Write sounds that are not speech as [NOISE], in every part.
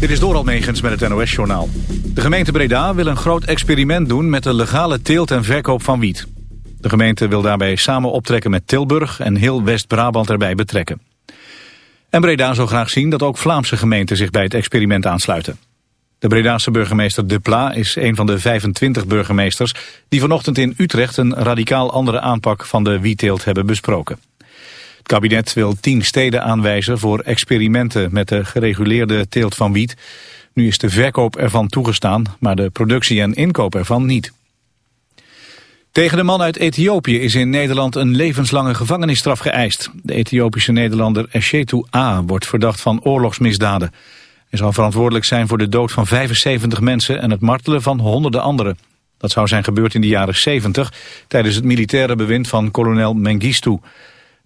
Dit is Doral Megens met het NOS-journaal. De gemeente Breda wil een groot experiment doen met de legale teelt en verkoop van wiet. De gemeente wil daarbij samen optrekken met Tilburg en heel West-Brabant erbij betrekken. En Breda zou graag zien dat ook Vlaamse gemeenten zich bij het experiment aansluiten. De Bredaanse burgemeester De Pla is een van de 25 burgemeesters... die vanochtend in Utrecht een radicaal andere aanpak van de wietteelt hebben besproken. Het kabinet wil tien steden aanwijzen voor experimenten met de gereguleerde teelt van wiet. Nu is de verkoop ervan toegestaan, maar de productie en inkoop ervan niet. Tegen de man uit Ethiopië is in Nederland een levenslange gevangenisstraf geëist. De Ethiopische Nederlander Eshetu A. wordt verdacht van oorlogsmisdaden. Hij zou verantwoordelijk zijn voor de dood van 75 mensen en het martelen van honderden anderen. Dat zou zijn gebeurd in de jaren 70 tijdens het militaire bewind van kolonel Mengistu.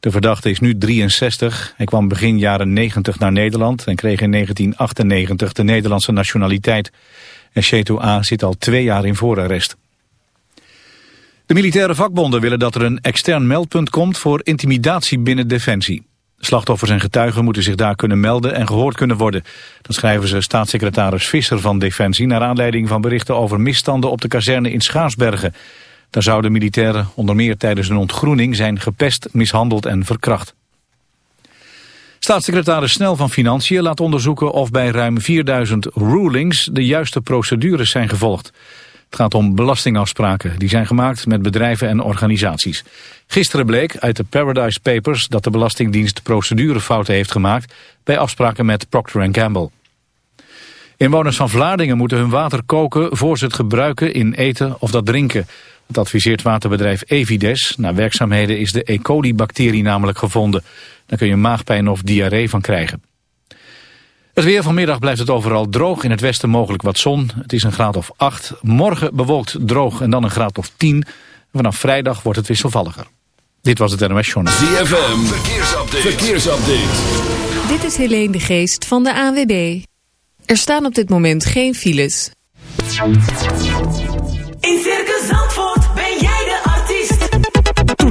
De verdachte is nu 63. Hij kwam begin jaren 90 naar Nederland en kreeg in 1998 de Nederlandse nationaliteit. En Shetu A. zit al twee jaar in voorarrest. De militaire vakbonden willen dat er een extern meldpunt komt voor intimidatie binnen Defensie. Slachtoffers en getuigen moeten zich daar kunnen melden en gehoord kunnen worden. Dat schrijven ze staatssecretaris Visser van Defensie... naar aanleiding van berichten over misstanden op de kazerne in Schaarsbergen. Daar zouden militairen onder meer tijdens een ontgroening zijn gepest, mishandeld en verkracht. Staatssecretaris Snel van Financiën laat onderzoeken of bij ruim 4000 rulings de juiste procedures zijn gevolgd. Het gaat om belastingafspraken die zijn gemaakt met bedrijven en organisaties. Gisteren bleek uit de Paradise Papers dat de Belastingdienst procedurefouten heeft gemaakt bij afspraken met Procter Gamble. Inwoners van Vlaardingen moeten hun water koken voor ze het gebruiken in eten of dat drinken. Het adviseert waterbedrijf Evides. Na werkzaamheden is de E. coli-bacterie namelijk gevonden. Daar kun je maagpijn of diarree van krijgen. Het weer vanmiddag blijft het overal droog. In het westen mogelijk wat zon. Het is een graad of 8. Morgen bewolkt droog en dan een graad of 10. Vanaf vrijdag wordt het wisselvalliger. Dit was het NMS Journal. ZFM, verkeersupdate. verkeersupdate. Dit is Helene de Geest van de AWB. Er staan op dit moment geen files.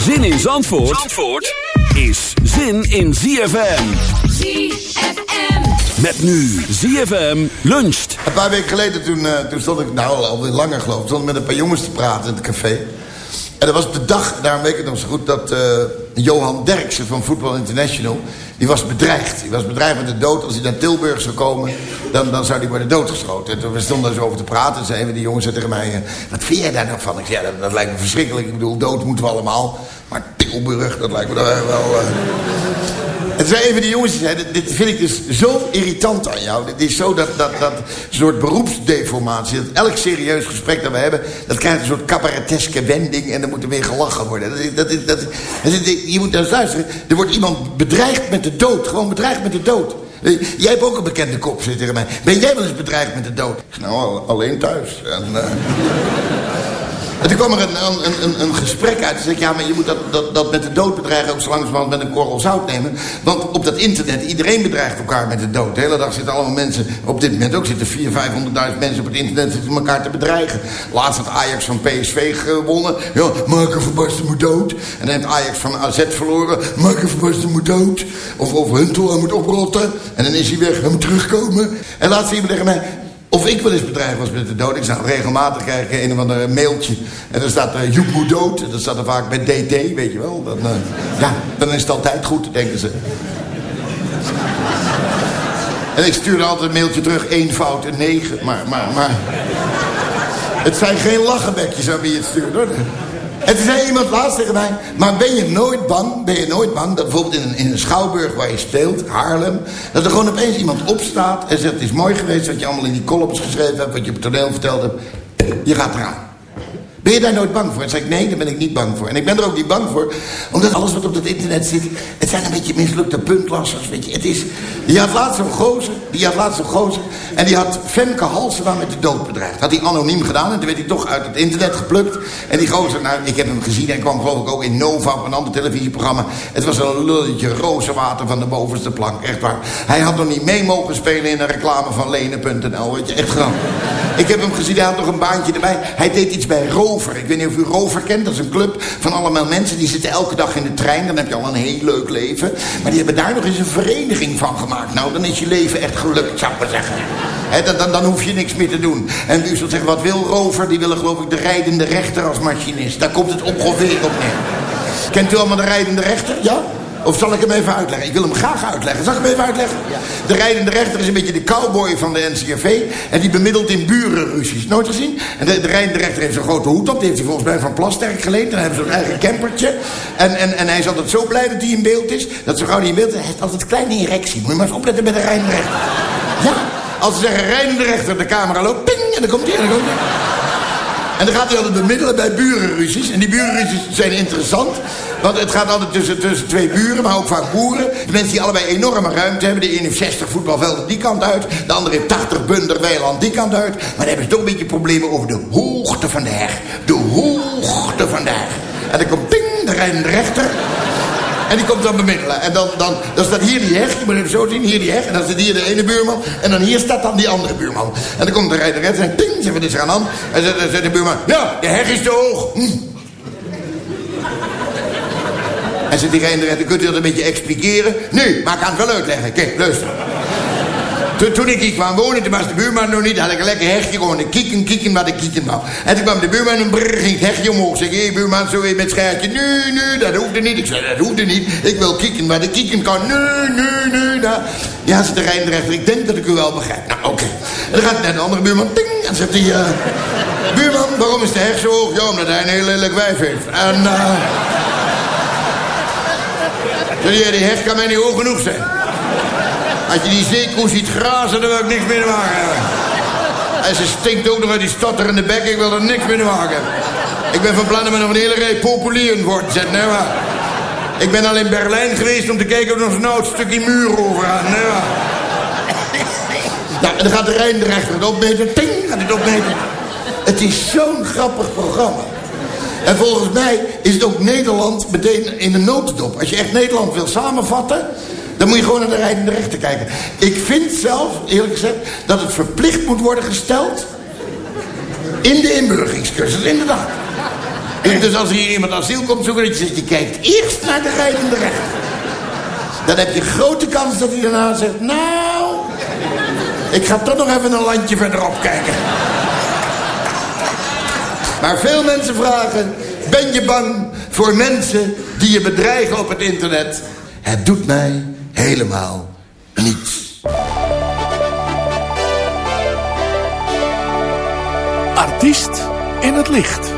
Zin in Zandvoort, Zandvoort is zin in ZFM. ZFM. Met nu ZFM luncht. Een paar weken geleden toen, eh, toen stond ik, nou alweer langer geloof ik, stond ik met een paar jongens te praten in het café. En dat was op de dag, daarom weet ik het nog zo goed, dat eh, Johan Derksen van Football International, die was bedreigd. Die was bedreigd met de dood. Als hij naar Tilburg zou komen, dan, dan zou hij worden doodgeschoten. En toen we stonden daar zo over te praten, zei een van die jongens tegen mij, eh, wat vind jij daar nou van? Ik zei, ja, dat, lijkt me verschrikkelijk. Ik bedoel, dood moeten we allemaal. Maar Tilburg, dat lijkt me wel... eh, en toen zei een van die jongens, zei, dit, vind ik dus zo irritant aan jou. Dit is zo dat, dat, dat soort beroepsdeformatie. Dat elk serieus gesprek dat we hebben, dat krijgt een soort cabareteske wending. En dan moet er weer gelachen worden. Dat, is- dat, is- dat, je moet nou eens luisteren. Er wordt iemand bedreigd met de dood. Gewoon bedreigd met de dood. Eh, Jij hebt ook een bekende kop, zit tegen mij. Ben jij wel eens bedreigd met de dood? Nou, al- alleen thuis. En, eh, het toen kwam er een, een, een, gesprek uit. Toen zei ik, ja, maar je moet dat, dat, dat met de dood bedreigen ook zo langzamerhand met een korrel zout nemen. Want op dat internet, iedereen bedreigt elkaar met de dood. De hele dag zitten allemaal mensen, op dit moment ook zitten 400.000, 500.000 mensen op het internet zitten elkaar te bedreigen. Laatst had Ajax van PSV gewonnen. Ja, Marco van Basten moet dood. En dan heeft Ajax van AZ verloren. Marco van Basten moet dood. Of, of Huntel, moet oprotten. En dan is hij weg, hij moet terugkomen. En laatst iemand tegen mij... Of ik wel eens bedreigd was met de dood. Ik zag regelmatig krijgen een of ander mailtje. En dan staat uh, Joep moet dood. En dat staat er vaak met DT, weet je wel. Dan, uh, ja, dan is het altijd goed, denken ze. En ik stuurde altijd een mailtje terug. één fout, een negen. Maar, maar, maar... Het zijn geen lachenbekjes aan wie je het stuurt, hoor. En toen zei iemand laatst tegen mij... maar ben je nooit bang, ben je nooit bang... dat bijvoorbeeld in een, in een schouwburg waar je speelt, Haarlem... dat er gewoon opeens iemand opstaat en zegt... het is mooi geweest wat je allemaal in die columns geschreven hebt... wat je op het toneel verteld hebt. Je gaat eraan. Ben je daar nooit bang voor? En zei ik, nee, daar ben ik niet bang voor. En ik ben er ook niet bang voor, omdat alles wat op het internet zit... het zijn een beetje mislukte puntlassers, weet je. Het is, die had laatst zo'n gozer, die had laatst zo'n gozer... en die had Femke Halsema met de dood bedreigd. Had hij anoniem gedaan en toen werd hij toch uit het internet geplukt. En die gozer, nou, ik heb hem gezien... en kwam geloof ik ook in Nova op een ander televisieprogramma. Het was een lulletje rozenwater van de bovenste plank, echt waar. Hij had nog niet mee mogen spelen in een reclame van Lenen.nl, weet je, echt grappig. Ik heb hem gezien, hij had nog een baantje erbij. Hij deed iets bij Rover. Ik weet niet of u Rover kent. Dat is een club van allemaal mensen. Die zitten elke dag in de trein. Dan heb je al een heel leuk leven. Maar die hebben daar nog eens een vereniging van gemaakt. Nou, dan is je leven echt gelukt, zou ik maar zeggen. Dan, dan, dan, hoef je niks meer te doen. En u zult zeggen, wat wil Rover? Die willen geloof ik de rijdende rechter als machinist. Daar komt het ongeveer op neer. Kent u allemaal de rijdende rechter? Ja? Of zal ik hem even uitleggen? Ik wil hem graag uitleggen. Zal ik hem even uitleggen? De rijdende rechter is een beetje de cowboy van de NCRV. En die bemiddelt in burenruzies. Nooit gezien? En de, de rijdende rechter heeft zo'n grote hoed op. Die heeft hij volgens mij van Plasterk geleend. En dan hebben ze zo'n eigen campertje. En, en, en hij is altijd zo blij dat hij in beeld is. Dat zo gauw hij in beeld is. Hij heeft altijd kleine erectie. Moet je maar eens opletten bij de rijdende rechter. Ja, als ze zeggen rijdende rechter, de camera loopt. Ping, en dan komt hij en dan komt hij. En dan gaat hij altijd bemiddelen bij burenruzies. En die burenruzies zijn interessant. Want het gaat altijd tussen, tussen twee buren, maar ook vaak boeren. De mensen die allebei enorme ruimte hebben. De ene heeft 60 voetbalvelden die kant uit. De andere heeft 80 bunder weiland die kant uit. Maar dan hebben ze toch een beetje problemen over de hoogte van de heg. De hoogte van de heg. En dan komt ping, de rechter. En die komt dan bemiddelen. En dan, dan, dan staat hier die heg. Je moet even zo zien. Hier die heg. En dan zit hier de ene buurman. En dan hier staat dan die andere buurman. En dan komt de rijder en zegt... Ping, zegt wat is er aan hand? En dan zegt de buurman... Ja, de heg is te hoog. Hm. En zegt die rijder kunt u dat een beetje expliceren? Nee, maar kan het wel uitleggen. Kijk, luister. Toen, toen ik hier kwam wonen, toen was de buurman nog niet. had ik een lekker hegje gewoon. Een kieken, kieken wat ik kieken wou. En toen kwam de buurman en brrr, ging het hegje omhoog. Zeg, hé buurman, zo weer met schaartje. Nee, nee, dat hoefde niet. Ik zei, dat hoefde niet. Ik wil kieken wat ik kieken kan. Nee, nee, nee. Ja, zit de rijdenrechter. Ik denk dat ik u wel begrijp. Nou, oké. En dan gaat naar de andere buurman. Ting. En zegt hij... Uh, buurman, waarom is de heg zo hoog? Ja, omdat hij een heel lelijk wijf heeft. En... [LAUGHS] Uh, die heg kan mij niet hoog genoeg zijn. Als je die zeekoe ziet grazen, dan wil ik niks meer maken hebben. En ze stinkt ook nog uit die stotterende bek. Ik wil er niks meer maken Ik ben van plan om er nog een hele rij populieren voor te zetten. Maar. Ik ben al in Berlijn geweest om te kijken of er nog zo'n oud stukje muur over gaat. Nee, maar. Nou, en dan gaat de Rijnrechter het opmeten. Ting, gaat het opmeten. Het is zo'n grappig programma. En volgens mij is het ook Nederland meteen in de notendop. Als je echt Nederland wil samenvatten... dan moet je gewoon naar de rijdende rechter kijken. Ik vind zelf, eerlijk gezegd, dat het verplicht moet worden gesteld... in de inburgeringscursus, inderdaad. Dus als hier iemand asiel komt zoeken, dat je zegt... je kijkt eerst naar de rijdende rechter. Dan heb je grote kans dat hij daarna zegt... nou, ik ga toch nog even een landje verderop kijken. Maar veel mensen vragen... ben je bang voor mensen die je bedreigen op het internet? Het doet mij helemaal niets. Artiest in het licht.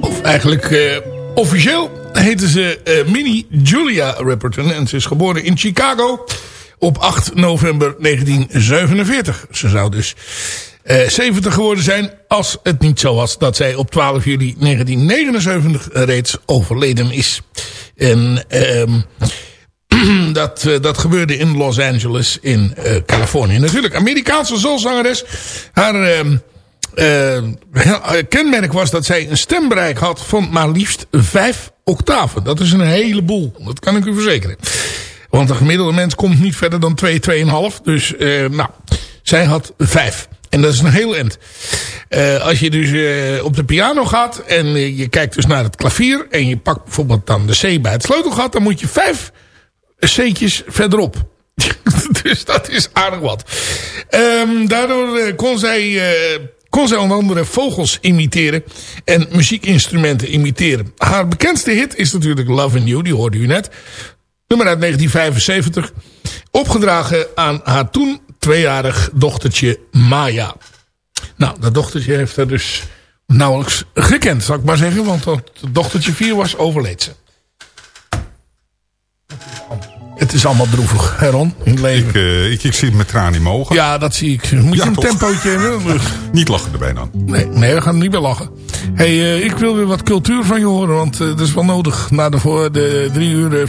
Of eigenlijk eh, officieel heette ze eh, Minnie Julia Ripperton. En ze is geboren in Chicago op 8 november 1947. Ze zou dus eh 70 geworden zijn als het niet zo was dat zij op 12 juli 1979 reeds overleden is. En ehm [CLEARS THROAT] dat, eh, dat gebeurde in Los Angeles in eh, Californië. Natuurlijk, Amerikaanse soulzangeres. Haar ehm, eh, eh, kenmerk was dat zij een stembereik had van maar liefst vijf octaven. Dat is een heleboel, dat kan ik u verzekeren. Want een gemiddelde mens komt niet verder dan 2, 2,5. Dus eh, nou, zij had vijf. En dat is een heel end. Eh, als je dus eh, op de piano gaat en eh, je kijkt dus naar het klavier... en je pakt bijvoorbeeld dan de C bij het sleutelgat... dan moet je vijf C'tjes verderop. [LAUGHS] dus dat is aardig wat. Ehm, daardoor eh, kon zij, eh, kon zij onder andere vogels imiteren. En muziekinstrumenten imiteren. Haar bekendste hit is natuurlijk Love and You. Die hoorde u net. Nummer uit 1975. Opgedragen aan haar toen tweejarig dochtertje Maya. Nou, dat dochtertje heeft haar dus nauwelijks gekend, zal ik maar zeggen. Want dat dochtertje 4 was overleed ze. Het is allemaal droevig, hè Ron, in het leven. Ik, eh, ik, ik zit met tranen in mijn ogen. Ja, dat zie ik. Moet Ja, je een toch? tempootje hebben? [LAUGHS] Niet lachen erbij dan. Nee, nee, we gaan niet meer lachen. hey, eh, ik wil weer wat cultuur van je horen, want eh, dat is wel nodig. Na de, voor de drie uur... [LAUGHS]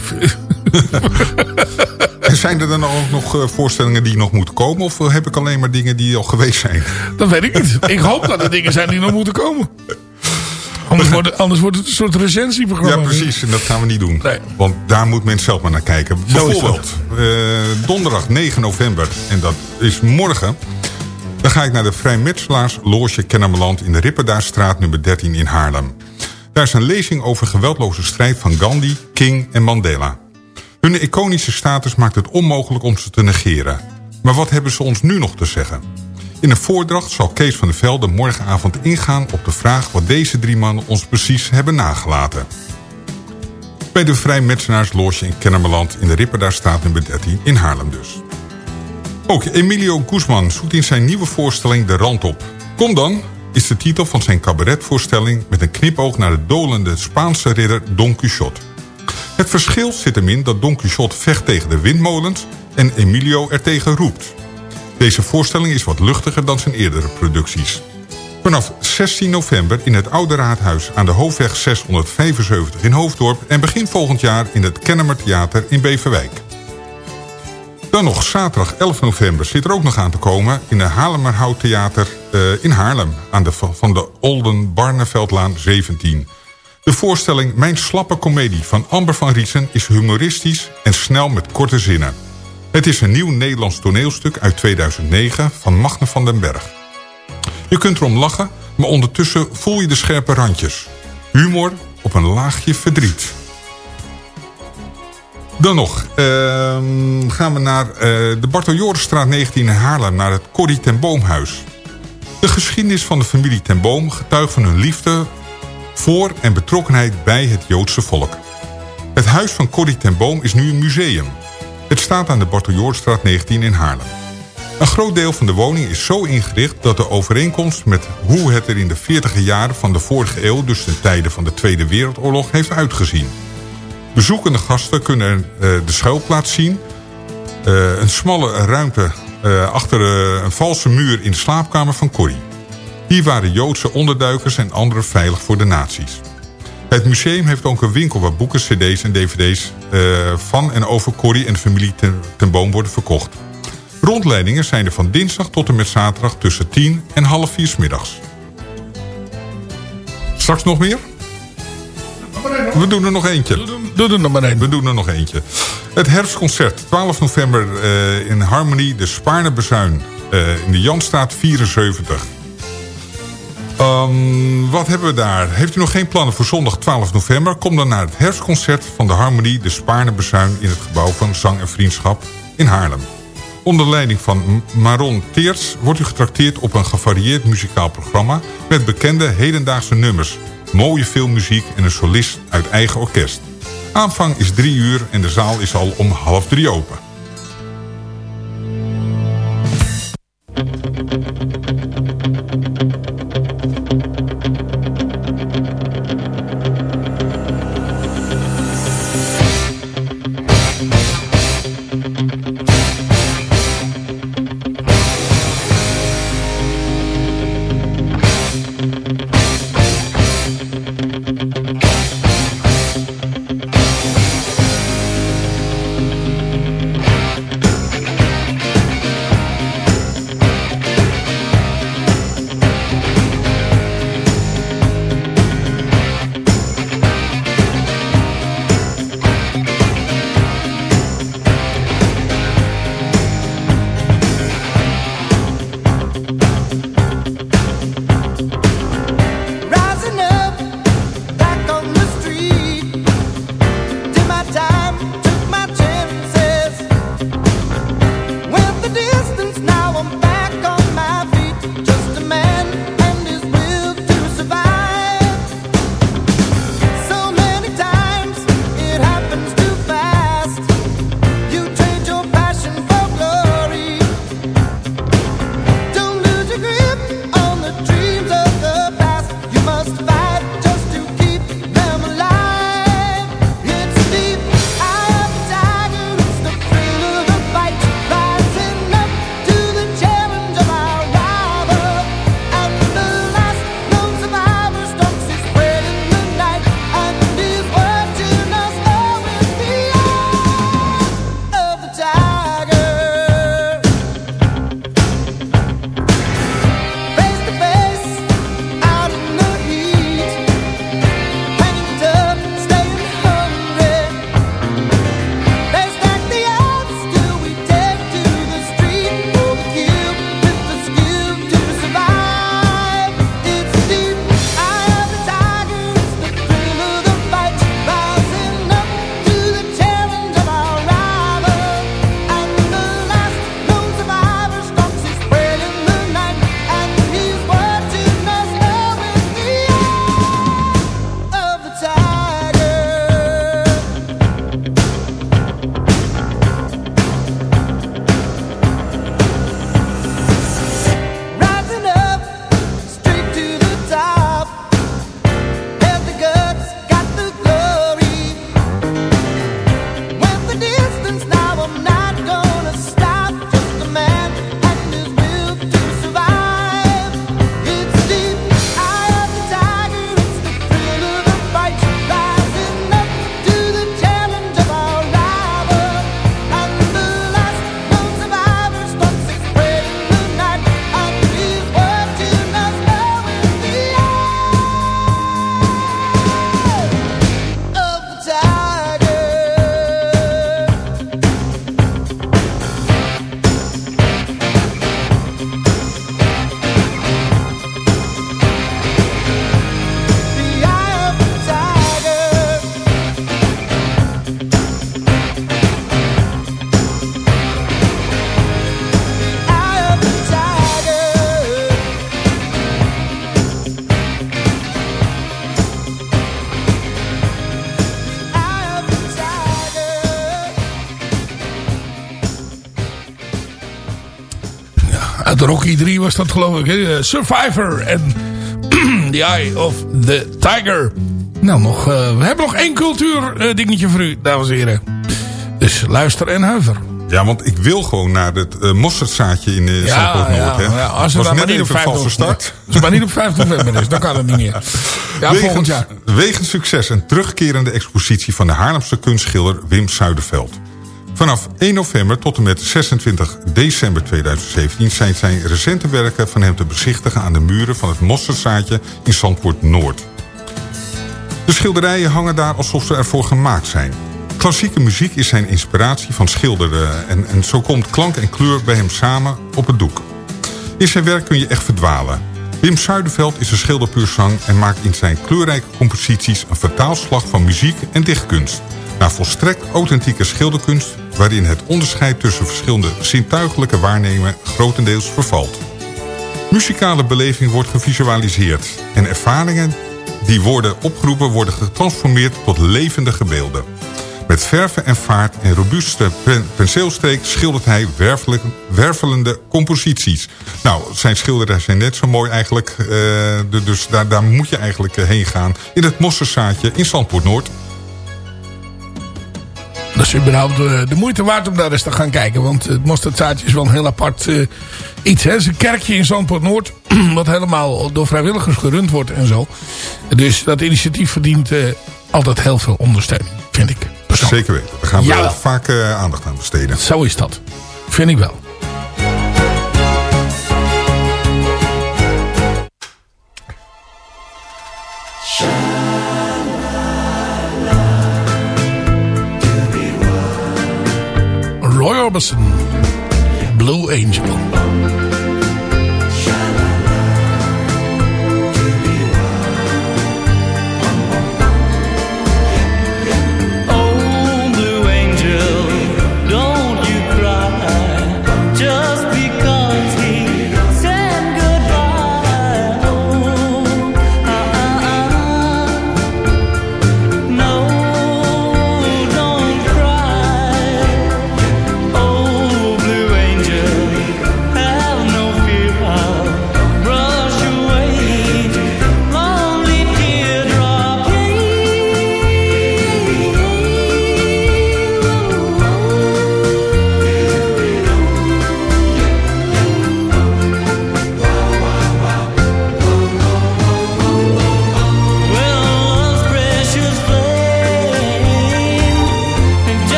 En zijn er dan ook nog voorstellingen die nog moeten komen? Of heb ik alleen maar dingen die al geweest zijn? dat weet ik niet. Ik hoop dat er dingen zijn die nog moeten komen. [LAUGHS] Anders wordt, het, anders wordt het een soort recensieprogramma. Ja, precies. En dat gaan we niet doen. Nee. Want daar moet men zelf maar naar kijken. Bijvoorbeeld, eh, donderdag 9 november, en dat is morgen... dan ga ik naar de Vrijmetselaars Loge Kennemerland... in de Ripperdaarstraat nummer 13 in Haarlem. Daar is een lezing over geweldloze strijd van Gandhi, King en Mandela. Hun iconische status maakt het onmogelijk om ze te negeren. Maar wat hebben ze ons nu nog te zeggen? In een voordracht zal Kees van der Velde morgenavond ingaan op de vraag... wat deze drie mannen ons precies hebben nagelaten. Bij de Vrijmetsenaarsloge in Kennemerland in de Ripperdaarstraat nummer 13 in Haarlem dus. Ook Emilio Guzman zoekt in zijn nieuwe voorstelling de rand op. Kom dan, is de titel van zijn cabaretvoorstelling... met een knipoog naar de dolende Spaanse ridder Don Quixote. Het verschil zit hem in dat Don Quixote vecht tegen de windmolens... en Emilio er tegen roept. Deze voorstelling is wat luchtiger dan zijn eerdere producties. Vanaf 16 november in het Oude Raadhuis aan de Hoofdweg 675 in Hoofddorp... en begin volgend jaar in het Kennemer Theater in Beverwijk. Dan nog zaterdag 11 november zit er ook nog aan te komen... in het Haarlemmerhout Theater eh, in Haarlem... Aan de, van de Olden Barneveldlaan 17. De voorstelling Mijn slappe komedie van Amber van Riesen... is humoristisch en snel met korte zinnen. Het is een nieuw Nederlands toneelstuk uit 2009 van Magne van den Berg. Je kunt erom lachen, maar ondertussen voel je de scherpe randjes. Humor op een laagje verdriet. Dan nog, ehm, gaan we naar eh, de Bartel Jorisstraat 19 in Haarlem... naar het Corrie ten Boomhuis. De geschiedenis van de familie ten Boom getuigt van hun liefde voor en betrokkenheid bij het Joodse volk. Het huis van Corrie ten Boom is nu een museum. Het staat aan de Barteljoorstraat 19 in Haarlem. Een groot deel van de woning is zo ingericht dat de overeenkomst met hoe het er in de 40 jaren van de vorige eeuw, dus ten tijde van de Tweede Wereldoorlog, heeft uitgezien. Bezoekende gasten kunnen uh, de schuilplaats zien. Uh, een smalle ruimte uh, achter een valse muur in de slaapkamer van Corrie. Hier waren Joodse onderduikers en anderen veilig voor de nazi's. Het museum heeft ook een winkel waar boeken, cd's en dvd's van en over Corrie en de familie ten, ten Boom worden verkocht. Rondleidingen zijn er van dinsdag tot en met zaterdag tussen 10 en half 4 's middags. Straks nog meer? We doen er nog eentje. Doe er nog maar één. We doen er nog eentje. Het herfstconcert, 12 november uh, in Harmony, de Spaarne Bezuin. Uh, in de Janstraat 74. Um, wat hebben we daar? Heeft u nog geen plannen voor zondag 12 november? Kom dan naar het herfstconcert van de Harmony, de Spaarne Bezuin... in het gebouw van Zang en Vriendschap in Haarlem. Onder leiding van Maron Teers wordt u getrakteerd op een gevarieerd muzikaal programma... met bekende hedendaagse nummers, mooie filmmuziek en een solist uit eigen orkest. Aanvang is drie uur en de zaal is al om half drie open. Rocky 3 was dat geloof ik. Hè? Eh, Survivor en [CLEARS THROAT] The Eye of the Tiger. Nou, nog, eh, we hebben nog één cultuur eh, dingetje voor u, dames en heren. Dus luister en huiver. Ja, want ik wil gewoon naar het uh, mosterdzaadje in uh, Ja, Noord. hè. ja, als Het was net niet op even een 5 valse start. [LAUGHS] Als het maar niet op 5 november is, dan kan het niet meer. Ja, volgend jaar. wegens succes een terugkerende expositie van de Haarlemse kunstschilder Wim Zuiderveld. Vanaf 1 november tot en met 26 december 2017 zijn zijn recente werken van hem te bezichtigen aan de muren van het Mosterdzaadje in Zandvoort Noord. De schilderijen hangen daar alsof ze ervoor gemaakt zijn. Klassieke muziek is zijn inspiratie van schilderen en, en zo komt klank en kleur bij hem samen op het doek. In zijn werk kun je echt verdwalen. Wim Zuiderveld is een schilder en maakt in zijn kleurrijke composities een vertaalslag van muziek en dichtkunst. Naar volstrekt authentieke schilderkunst waarin het onderscheid tussen verschillende zintuigelijke waarnemen grotendeels vervalt. Muzikale beleving wordt gevisualiseerd en ervaringen die worden opgeroepen worden getransformeerd tot levendige beelden. Met verven en vaart en robuuste pen- schildert hij wervelende composities. Nou, zijn schilderijen zijn net zo mooi eigenlijk. eh, dus daar, daar moet je eigenlijk eh, heen gaan. In het Mosserzaadje in Zandpoort Noord. Dat is überhaupt eh, de moeite waard om daar eens te gaan kijken. Want het mosterdzaadje is wel een heel apart eh, iets. Hè? Het is een kerkje in Zandpoort Noord. [CLEARS THROAT] Wat helemaal door vrijwilligers gerund wordt en zo. Dus dat initiatief verdient eh, altijd heel veel ondersteuning. Vind ik. persoonlijk. Zeker weten. Daar gaan we Jawel. vaak eh, aandacht aan besteden. Zo is dat. Vind ik wel. Orbison. Blue Angel.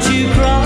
Don't you cry.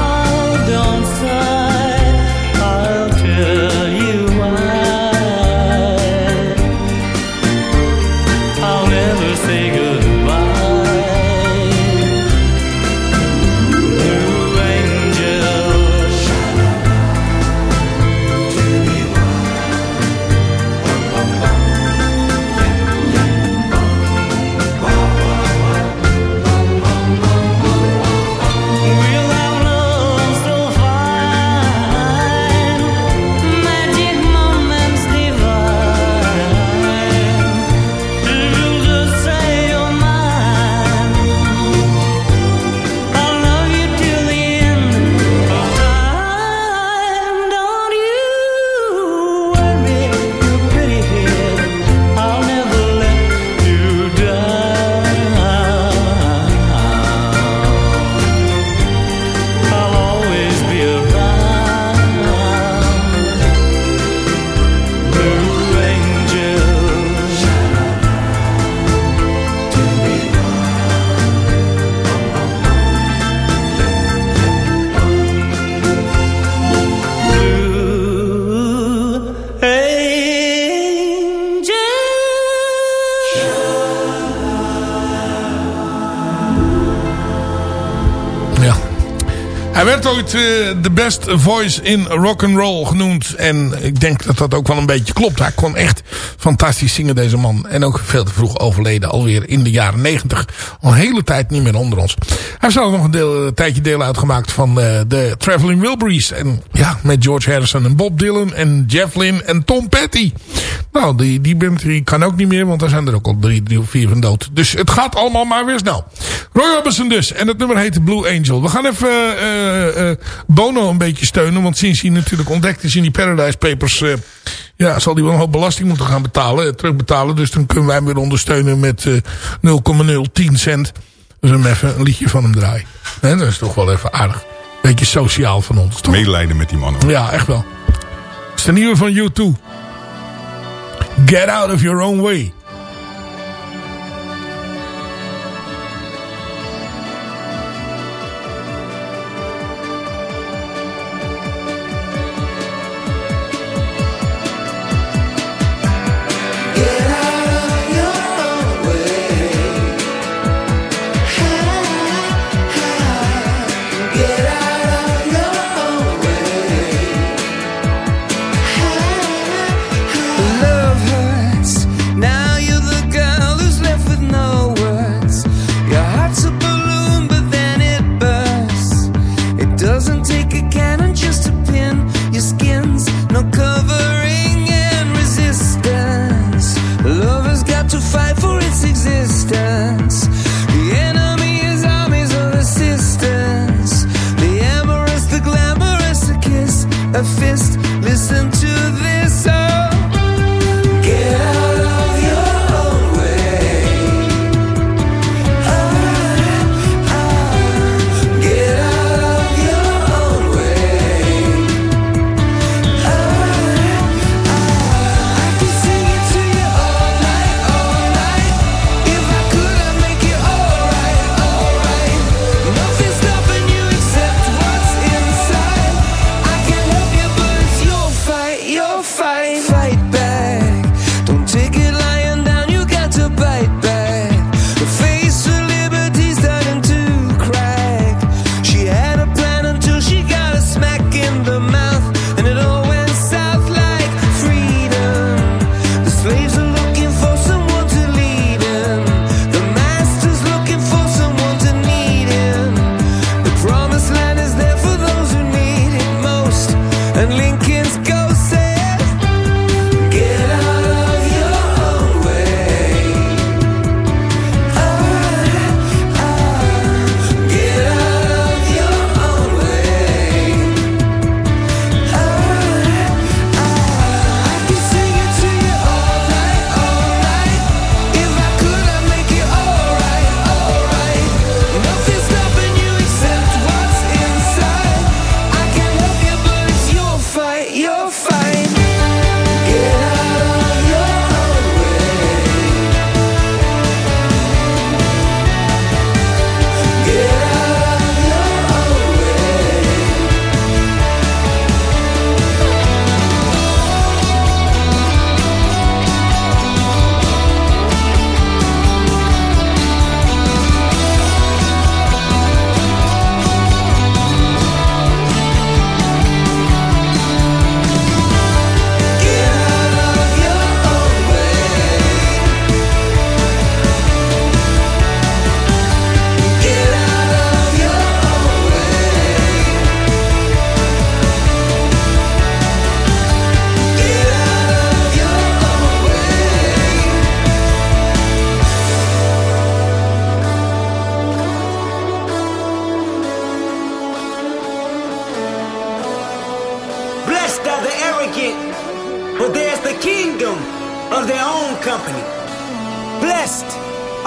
De best voice in rock and roll genoemd. En ik denk dat dat ook wel een beetje klopt. Hij kon echt fantastisch zingen, deze man. En ook veel te vroeg overleden, alweer in de jaren negentig. Al een hele tijd niet meer onder ons. Hij heeft zelf nog een, deel, tijdje deel uitgemaakt van eh, de Traveling Wilburys. En ja, met George Harrison en Bob Dylan en Jeff Lynne en Tom Petty. Nou, die, die die kan ook niet meer, want daar zijn er ook al drie, drie of vier van dood. Dus het gaat allemaal maar weer snel. Roy Orbison dus. En het nummer heet Blue Angel. We gaan even eh, eh, Bono een beetje steunen. Want sinds hij natuurlijk ontdekt is in die Paradise Papers... eh, ja, zal hij wel een hoop belasting moeten gaan betalen. eh, Terugbetalen. Dus dan kunnen wij hem weer ondersteunen met eh 0,010 cent. Dus hem even een liedje van hem draaien. Dat is toch wel even aardig. Beetje sociaal van ons, toch? Medelijden met die man. hoor. Ja, echt wel. Het is de nieuwe van U2. Get out of your own way.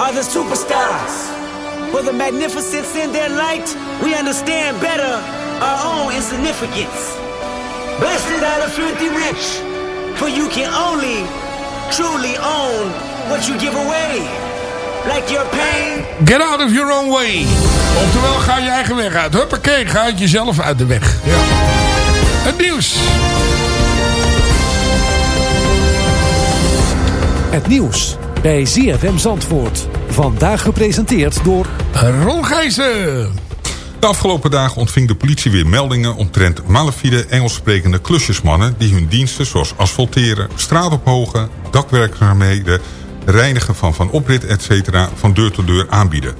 Are the superstars, for the magnificence in their light, we understand better our own insignificance. Blessed are the filthy rich, for you can only truly own what you give away. Like your pain, Get out of your own way. Oftewel, ga je eigen weg uit. Huppakee, ga uit jezelf uit de weg. Ja. Het nieuws. Het nieuws bij ZFM Zandvoort. Vandaag gepresenteerd door... Ron Gijzen. De afgelopen dagen ontving de politie weer meldingen omtrent malafide Engelssprekende klusjesmannen die hun diensten zoals asfalteren, straat ophogen, dakwerkzaamheden, reinigen van van oprit etc. van deur tot deur aanbieden.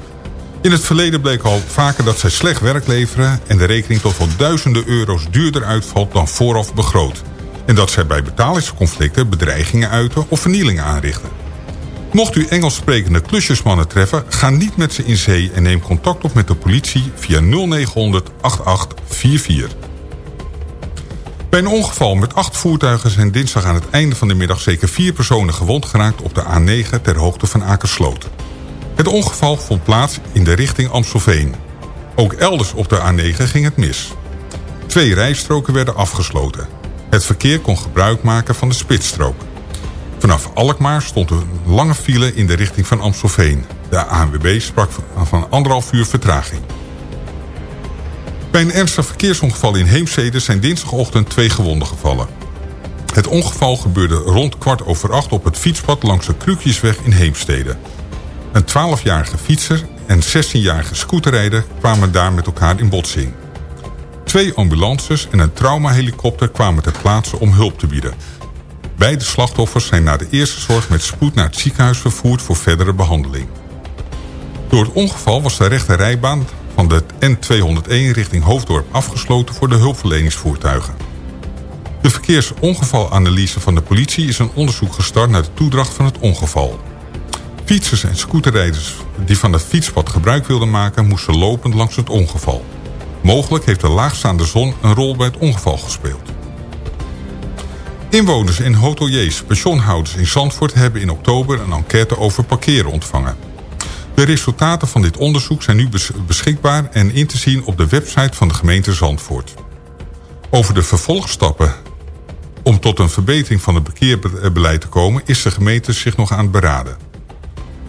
In het verleden bleek al vaker dat zij slecht werk leveren en de rekening tot wel duizenden euro's duurder uitvalt dan vooraf begroot. En dat zij bij betalingsconflicten bedreigingen uiten of vernielingen aanrichten. Mocht u Engels sprekende klusjesmannen treffen, ga niet met ze in zee en neem contact op met de politie via 0900 8844. Bij een ongeval met acht voertuigen zijn dinsdag aan het einde van de middag zeker vier personen gewond geraakt op de A9 ter hoogte van Akersloot. Het ongeval vond plaats in de richting Amstelveen. Ook elders op de A9 ging het mis. Twee rijstroken werden afgesloten. Het verkeer kon gebruik maken van de spitsstrook. Vanaf Alkmaar stond een lange file in de richting van Amstelveen. De ANWB sprak van anderhalf uur vertraging. Bij een ernstig verkeersongeval in Heemstede zijn dinsdagochtend twee gewonden gevallen. Het ongeval gebeurde rond kwart over acht op het fietspad langs de Krukjesweg in Heemstede. Een 12-jarige fietser en 16-jarige scooterrijder kwamen daar met elkaar in botsing. Twee ambulances en een traumahelikopter kwamen ter plaatse om hulp te bieden. Beide slachtoffers zijn na de eerste zorg met spoed naar het ziekenhuis vervoerd voor verdere behandeling. Door het ongeval was de rechte rijbaan van de N201 richting Hoofddorp afgesloten voor de hulpverleningsvoertuigen. De verkeersongevalanalyse van de politie is een onderzoek gestart naar de toedracht van het ongeval. Fietsers en scooterrijders die van het fietspad gebruik wilden maken... moesten lopend langs het ongeval. Mogelijk heeft de laagstaande zon een rol bij het ongeval gespeeld. Inwoners en hoteliers, pensioenhouders in Zandvoort... hebben in oktober een enquête over parkeren ontvangen. De resultaten van dit onderzoek zijn nu bes- beschikbaar... en in te zien op de website van de gemeente Zandvoort. Over de vervolgstappen om tot een verbetering van het parkeerbeleid te komen... is de gemeente zich nog aan het beraden.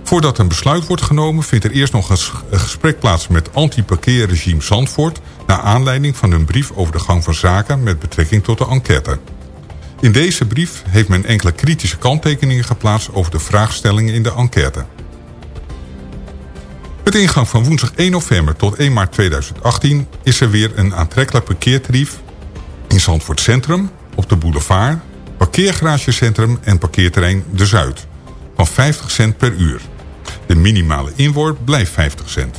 Voordat een besluit wordt genomen... vindt er eerst nog een gesprek plaats met anti-parkeerregime Zandvoort... naar aanleiding van hun brief over de gang van zaken... met betrekking tot de enquête. In deze brief heeft men enkele kritische kanttekeningen geplaatst... over de vraagstellingen in de enquête. Met ingang van woensdag 1 november tot 1 maart 2018... is er weer een aantrekkelijk parkeertarief in Zandvoort Centrum... op de boulevard, parkeergaragecentrum en parkeerterrein De Zuid... van 50 cent per uur. De minimale inworp blijft 50 cent.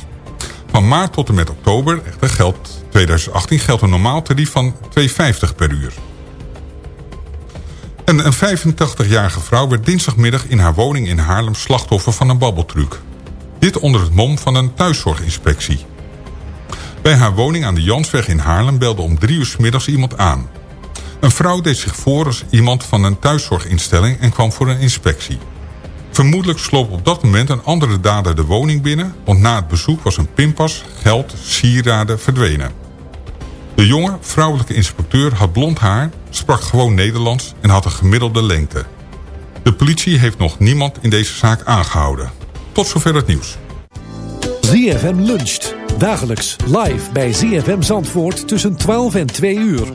Van maart tot en met oktober geldt 2018 geldt een normaal tarief van 2,50 per uur. En een 85-jarige vrouw werd dinsdagmiddag in haar woning in Haarlem slachtoffer van een babbeltruc. Dit onder het mom van een thuiszorginspectie. Bij haar woning aan de Jansweg in Haarlem belde om drie uur 's middags iemand aan. Een vrouw deed zich voor als iemand van een thuiszorginstelling en kwam voor een inspectie. Vermoedelijk sloop op dat moment een andere dader de woning binnen... want na het bezoek was een pinpas, geld, sieraden verdwenen. De jonge, vrouwelijke inspecteur had blond haar, sprak gewoon Nederlands... en had een gemiddelde lengte. De politie heeft nog niemand in deze zaak aangehouden. Tot zover het nieuws. ZFM luncht. Dagelijks live bij ZFM Zandvoort tussen 12 en 2 uur.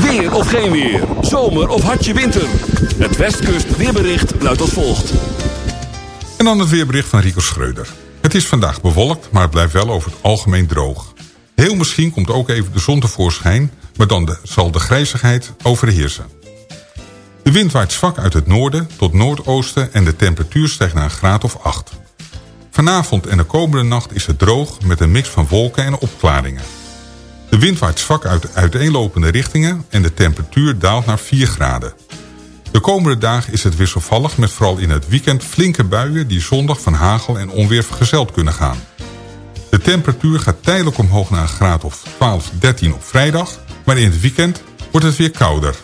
Weer of geen weer. Zomer of hartje winter. Het Westkust weerbericht luidt als volgt. En dan het weerbericht van Rico Schreuder. Het is vandaag bewolkt, maar het blijft wel over het algemeen droog. Heel misschien komt ook even de zon tevoorschijn... maar dan zal de grijzigheid overheersen. De wind waait zwak uit het noorden tot noordoosten... en de temperatuur stijgt naar een graad of 8. Vanavond en de komende nacht is het droog... met een mix van wolken en opklaringen. De wind waait zwak uit uiteenlopende richtingen... en de temperatuur daalt naar 4 graden. De komende dagen is het wisselvallig met vooral in het weekend flinke buien... die zondag van hagel en onweer vergezeld kunnen gaan. Temperatuur gaat tijdelijk omhoog naar een graad of 12, 13 op vrijdag... maar in het weekend wordt het weer kouder.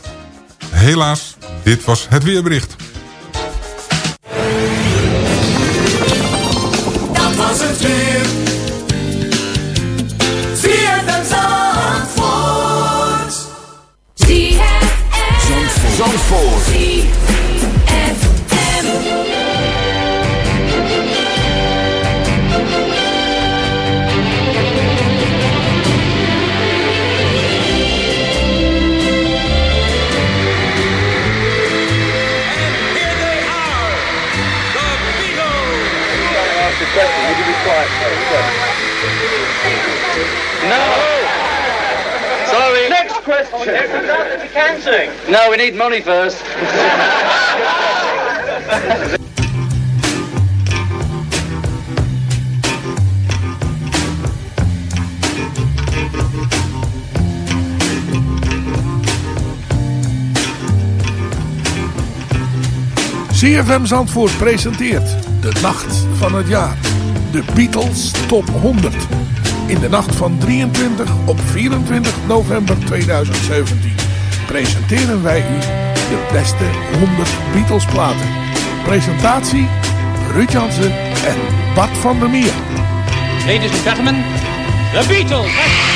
Helaas, dit was het weerbericht. Dat was het weer. Sing. No, we need money first. CFM Zandvoort presenteert de nacht van het jaar. De Beatles Top 100. In de nacht van 23 op 24 november 2017 presenteren wij u de beste 100 Beatles platen. Presentatie Ruud Jansen en Bart van der Meer. Ladies and gentlemen, the Beatles.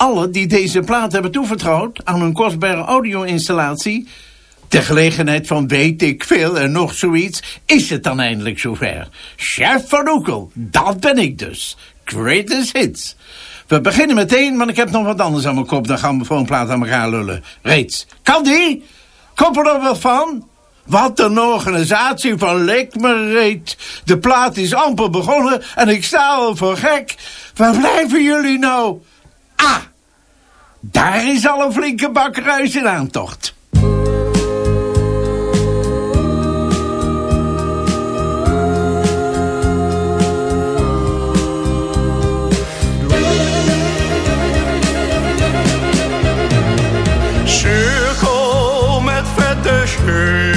Alle die deze plaat hebben toevertrouwd aan hun kostbare audio-installatie... ter gelegenheid van weet ik veel en nog zoiets... is het dan eindelijk zover. Chef van Oekel, dat ben ik dus. Greatest Hits. We beginnen meteen, want ik heb nog wat anders aan mijn kop... dan gaan we een plaat aan elkaar lullen. Reeds. Kan die? Komt er nog wat van? Wat een organisatie van lik me reet. De plaat is amper begonnen en ik sta al voor gek. Waar blijven jullie nou? Ah, daar is al een flinke bak ruis in aantocht. Cirkel met vette scheu.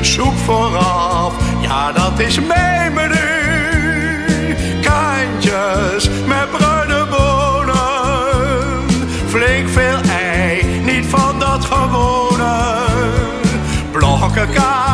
Soep vooraf, ja dat is mijn menu. elke kaart.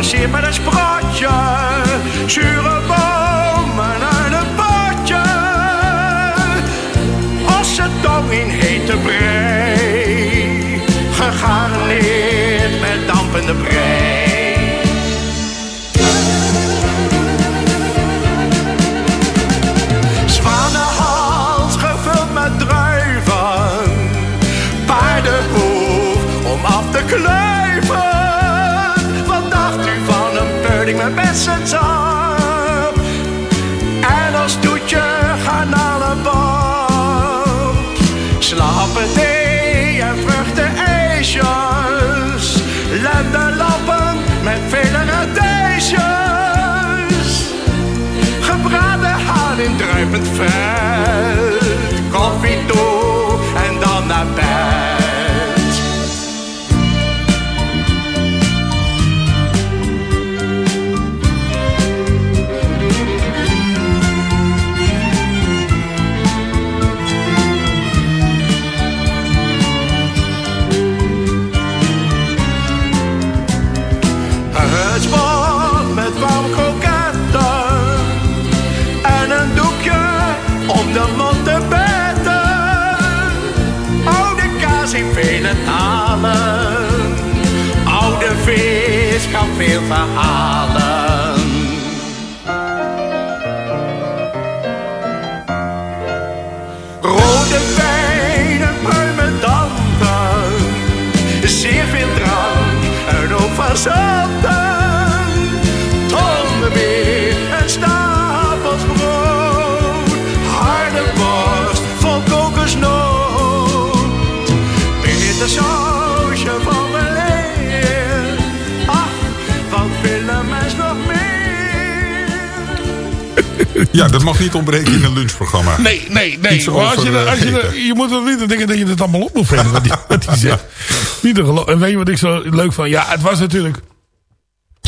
Melk, versierd met een sprotje. Met bessensap? En als toetje garnalenbap. Slappe thee en vruchtenijsjes. Lendenlappen met vele radijsjes. Gebraden haan in druipend vet. Verhalen. Rode wijn en pruimendampen, zeer veel drank en ook van. Tondenbeer en stapels brood, harde worst vol kokosnoot. Bitter sausje van Ja, dat mag niet ontbreken in een lunchprogramma. Nee, nee, nee. Als je, over, als je, eh, je moet er niet denken dat je het allemaal op moet vinden. Wat hij, [LAUGHS] wat hij zegt. Niet te En weet je wat ik zo leuk van? Ja, het was natuurlijk...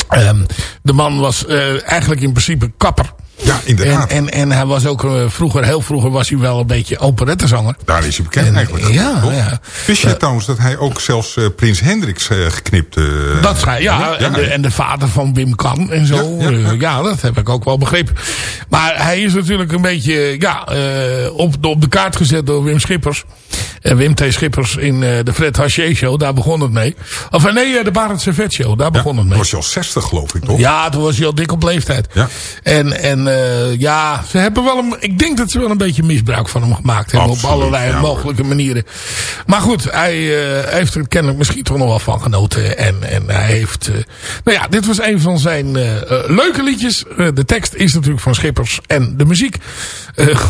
ehm, de man was eh, eigenlijk in principe kapper. Ja, inderdaad. En, en, en hij was ook eh, vroeger, heel vroeger was hij wel een beetje operettezanger. Daar is hij bekend eigenlijk. ja, toch? ja. Wist je trouwens dat hij ook zelfs eh, Prins Hendricks eh, geknipt... eh, Dat schijnt, ja. En, de, en de vader van Wim Kan en zo. Ja, Ja, ja, ja, dat heb ik ook wel begrepen. Maar hij is natuurlijk een beetje ja, eh, op, op de kaart gezet door Wim Schippers. En Wim T. Schippers in eh, de Fred Haché Show. Daar begon het mee. Of eh, nee, eh, de Barend Servet Show. Daar begon het mee. was je al 60 geloof ik, toch? Ja, toen was hij al dik op leeftijd. Ja. En, en eh, ja, ze hebben wel een, ik denk dat ze wel een beetje misbruik van hem gemaakt hebben. op allerlei ja, mogelijke manieren. Maar goed, hij eh, heeft er kennelijk misschien toch nog wel van genoten. En, en hij heeft... eh, nou ja, dit was een van zijn leuke liedjes. De tekst is natuurlijk van Schippers. En de muziek,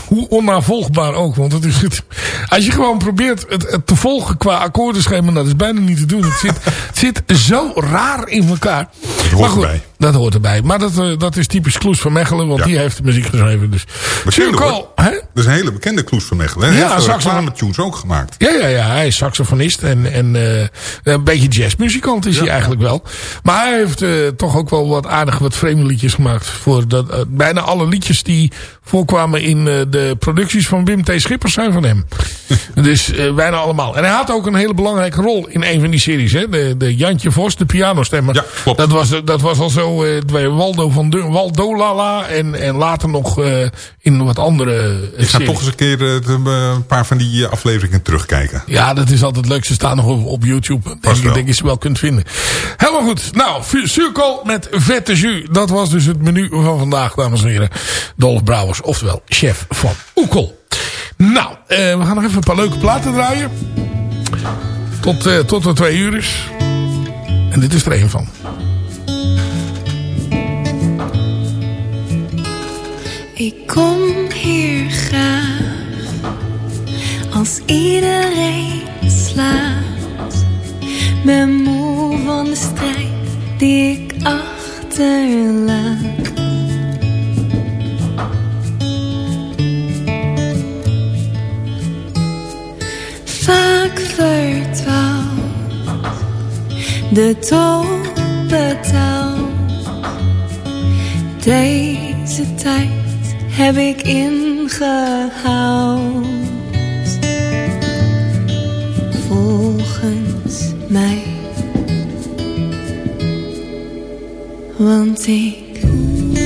hoe onnavolgbaar ook. Want het is het, als je gewoon probeert het, het te volgen qua akkoordenschema... nou, dat is bijna niet te doen. Het zit, het zit zo raar in elkaar. hoort maar goed, erbij. dat hoort erbij. Maar dat, eh, dat is typisch Kloes van Mechelen. Want Ja. die heeft de muziek geschreven. Dus. Bekende, Circle, hè? Dat is een hele bekende Kloes van Mechelen. Hij Ja, heeft saxofoon. reclame tunes ook gemaakt. Ja, ja, ja. Hij is saxofonist en, en eh, een beetje jazzmuzikant is hij eigenlijk wel. Maar hij heeft eh, toch ook wel wat aardige, wat vreemde liedjes gemaakt. Voor dat, eh, bijna alle liedjes die voorkwamen in eh, de producties van Wim T. Schippers zijn van hem. [LAUGHS] dus eh, bijna allemaal. En hij had ook een hele belangrijke rol in een van die series. Hè? De, de Jantje Vos, de pianostemmer. Ja, klopt. Dat was, dat was al zo eh, bij Waldo van de, Waldo Lala. En, en later nog in wat andere Ik ga series. toch eens een keer een paar van die afleveringen terugkijken. Ja, dat is altijd leuk. Ze staan nog op, op YouTube. Denk ik, wel. denk ik ze wel kunt vinden. Helemaal goed. Nou, zuurkool met vette jus. Dat was dus het menu van vandaag, dames en heren. Dolf Oftewel chef van Oekel. Nou, eh, we gaan nog even een paar leuke platen draaien. Tot, eh, tot er twee uur is. En dit is er een van. Ik kom hier graag als iedereen slaapt. Ben moe van de strijd die ik achterlaat. De toon betaald. Deze tijd heb ik ingehaald. Volgens mij. Want ik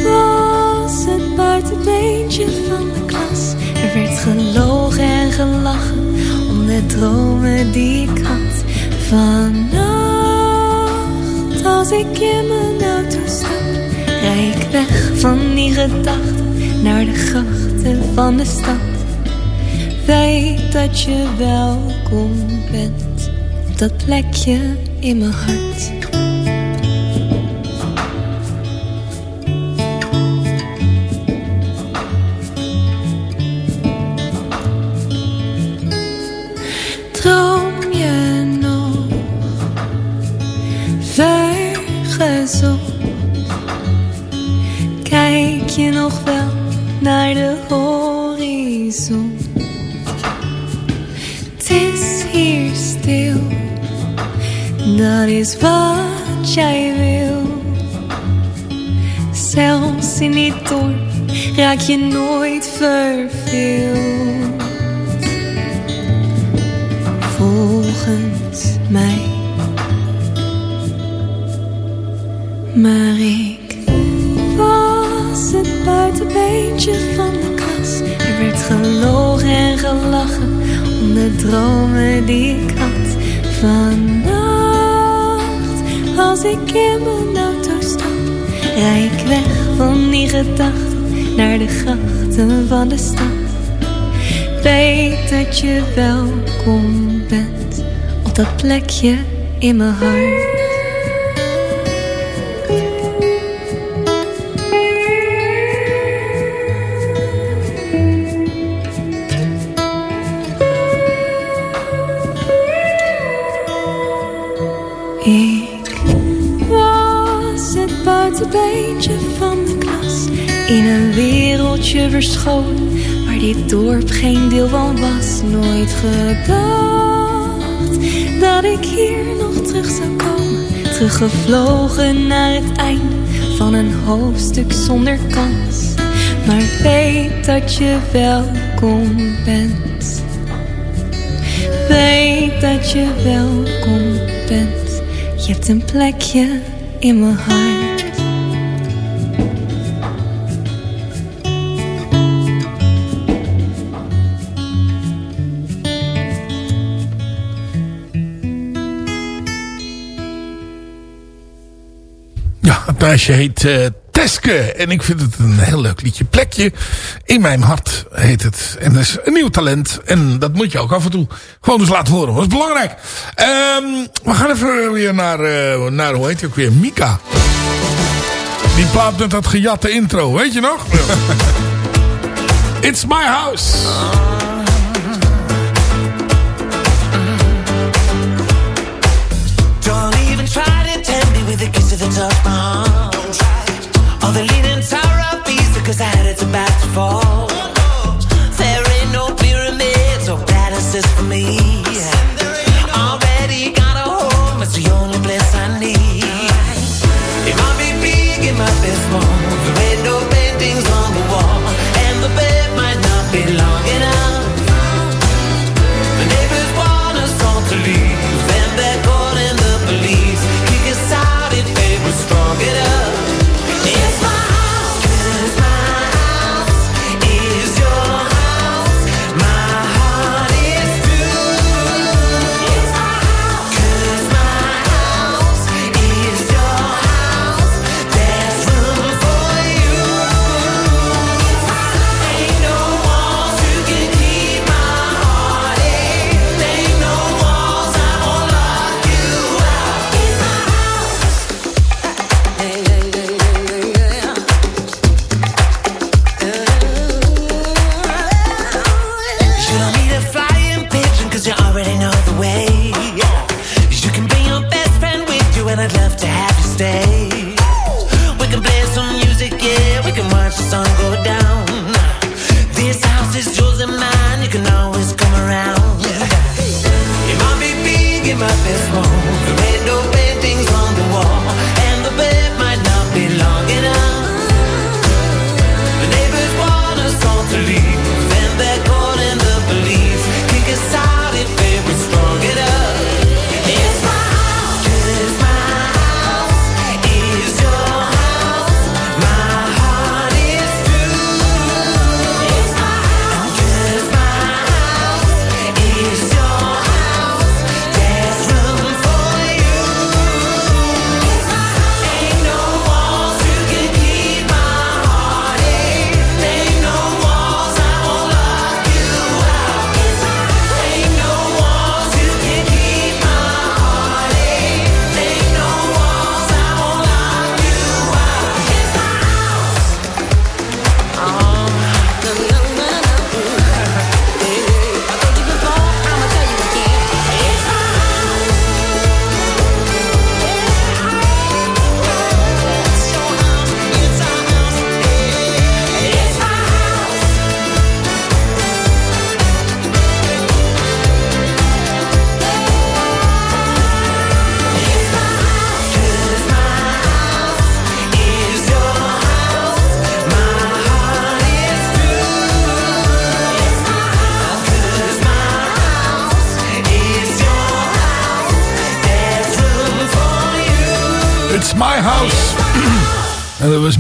was het buitenbeentje van de klas. Er werd gelogen en gelachen om de dromen die ik had. Vannacht, als ik in mijn auto stap, rij ik weg van die gedachten naar de grachten van de stad. Weet dat je welkom bent op dat plekje in mijn hart. Maar ik was het buitenbeentje van de klas. Er werd gelogen en gelachen om de dromen die ik had. Vannacht, als ik in mijn auto stap, rij ik weg van die gedachten naar de grachten van de stad. Weet dat je welkom bent op dat plekje in mijn hart. Van de klas. In een wereldje verscholen, waar dit dorp geen deel van was. Nooit gedacht dat ik hier nog terug zou komen. Teruggevlogen naar het einde van een hoofdstuk zonder kans. Maar weet dat je welkom bent. Weet dat je welkom bent. Je hebt een plekje in mijn hart. Meisje heet eh, Teske. En ik vind het een heel leuk liedje. Plekje in mijn hart heet het. En dat is een nieuw talent. En dat moet je ook af en toe gewoon eens laten horen. Dat is belangrijk. Ehm, we gaan even weer naar, eh, naar hoe heet hij ook weer? Mika. Die plaat met dat gejatte intro. Weet je nog? Ja. [LAUGHS] It's my house. Don't even try to tempt me with a kiss of the touch cause I had it's about to fall. There ain't no pyramids or palaces for me.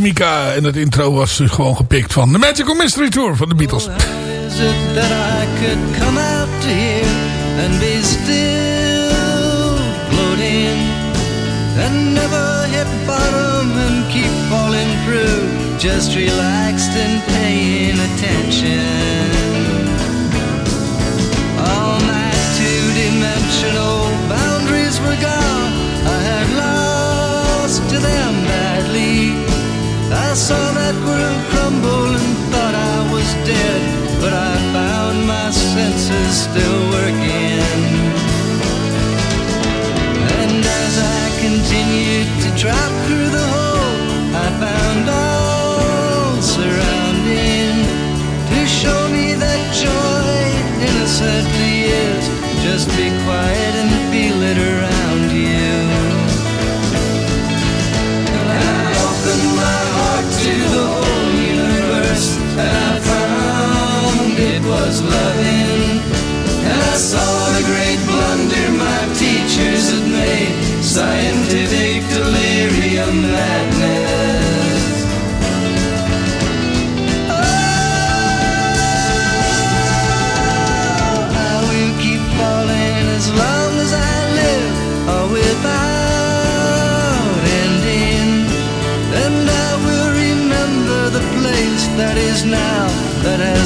Mika. En het intro was dus gewoon gepikt van de Magical Mystery Tour van de Beatles. here and never hit bottom and keep falling through just relaxed and paying attention? All my two-dimensional boundaries were gone. I had lost to them saw that world crumble and thought I was dead, but I found my senses still working.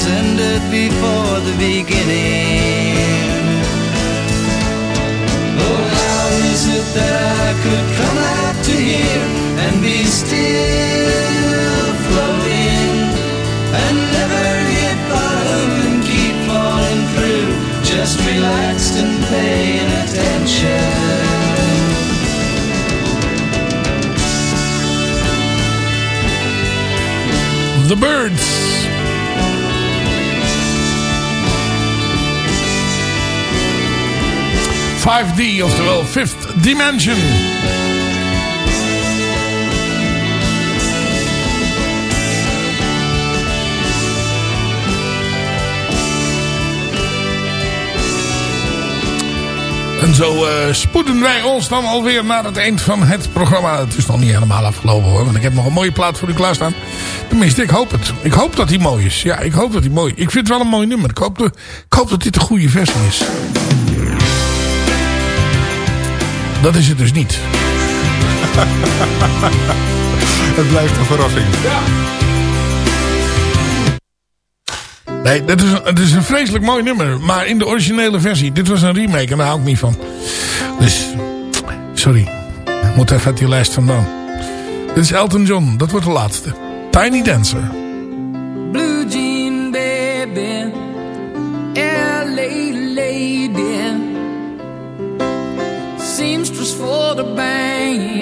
Ended before the beginning. Oh, how is it that I could come out to here and be still floating and never hit bottom and keep falling through, just relaxed and paying attention? The Birds. Five D, oftewel Fifth Dimension. En zo eh, spoeden wij ons dan alweer naar het eind van het programma. Het is nog niet helemaal afgelopen hoor. Want ik heb nog een mooie plaat voor u klaarstaan. Tenminste, ik hoop het. Ik hoop dat hij mooi is. Ja, ik hoop dat hij mooi is. Ik vind het wel een mooi nummer. Ik hoop, de- ik hoop dat dit een goede versie is. Dat is het dus niet. [LAUGHS] Het blijft een verrassing. Nee, dat is, een- het is een vreselijk mooi nummer. Maar in de originele versie. Dit was een remake en daar hou ik niet van. Dus, sorry. Ik moet even uit die lijst vandaan. Dit is Elton John. Dat wordt de laatste. Tiny Dancer. The band,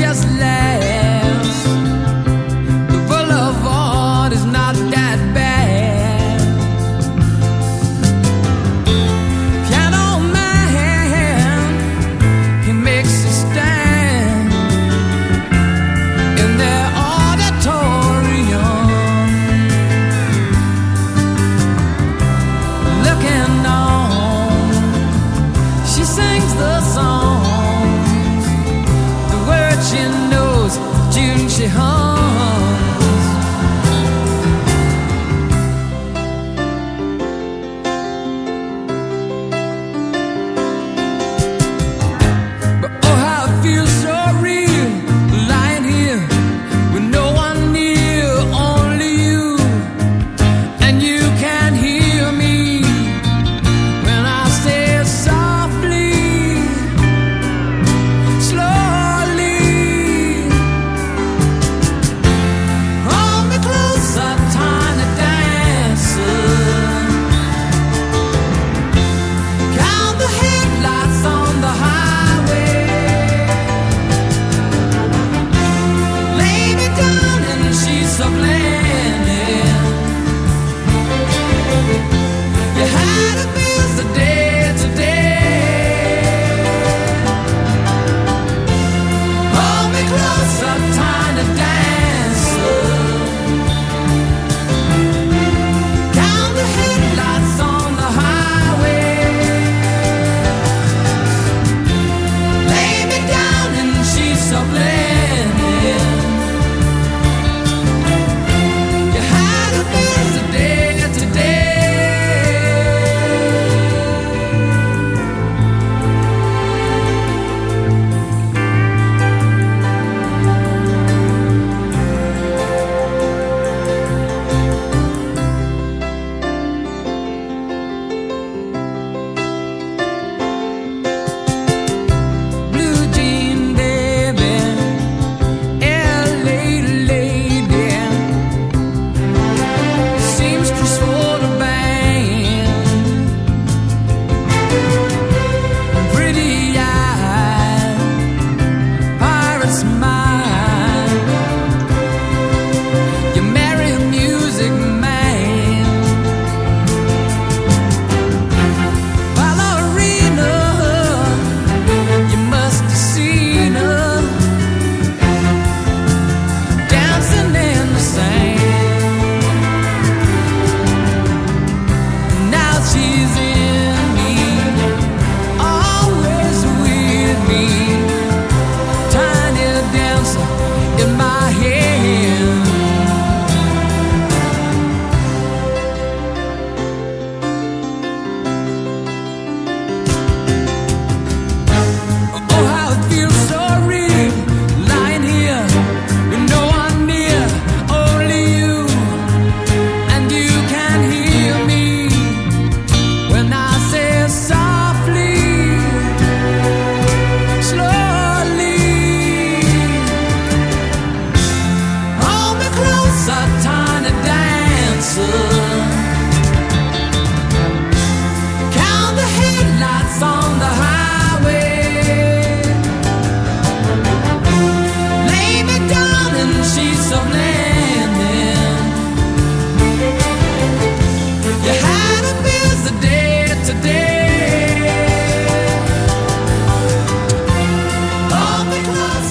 just let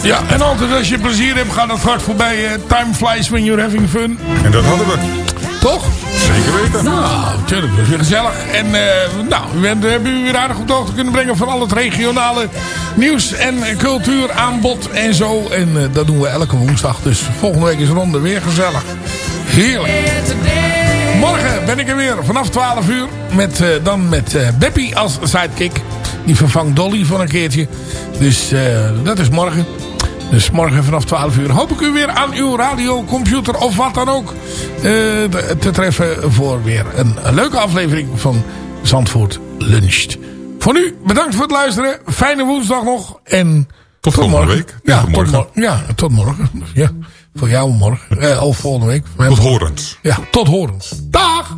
Ja, en altijd als je plezier hebt, gaat het hard voorbij. Eh, time flies when you're having fun. En dat hadden we. Toch? Zeker weten. Nou, natuurlijk, dat is weer gezellig. En uh, nou, we hebben u weer aardig op de hoogte kunnen brengen van al het regionale nieuws en cultuuraanbod en zo. En eh, dat doen we elke woensdag. Dus volgende week is Ronde weer gezellig. Heerlijk. Morgen ben ik er weer vanaf 12 uur. Met, eh, dan met eh Beppie als sidekick. Die vervangt Dolly voor een keertje. Dus dat is morgen. Dus morgen vanaf 12 uur hoop ik u weer aan uw radio, computer of wat dan ook te treffen voor weer een leuke aflevering van Zandvoort Luncht. Voor nu, bedankt voor het luisteren. Fijne woensdag nog. En tot, volgende morgen. week. Ja, tot morgen. Ja, tot morgen. Ja, voor jou morgen. Eh, of volgende week. Tot horens. Ja, tot horens. Dag!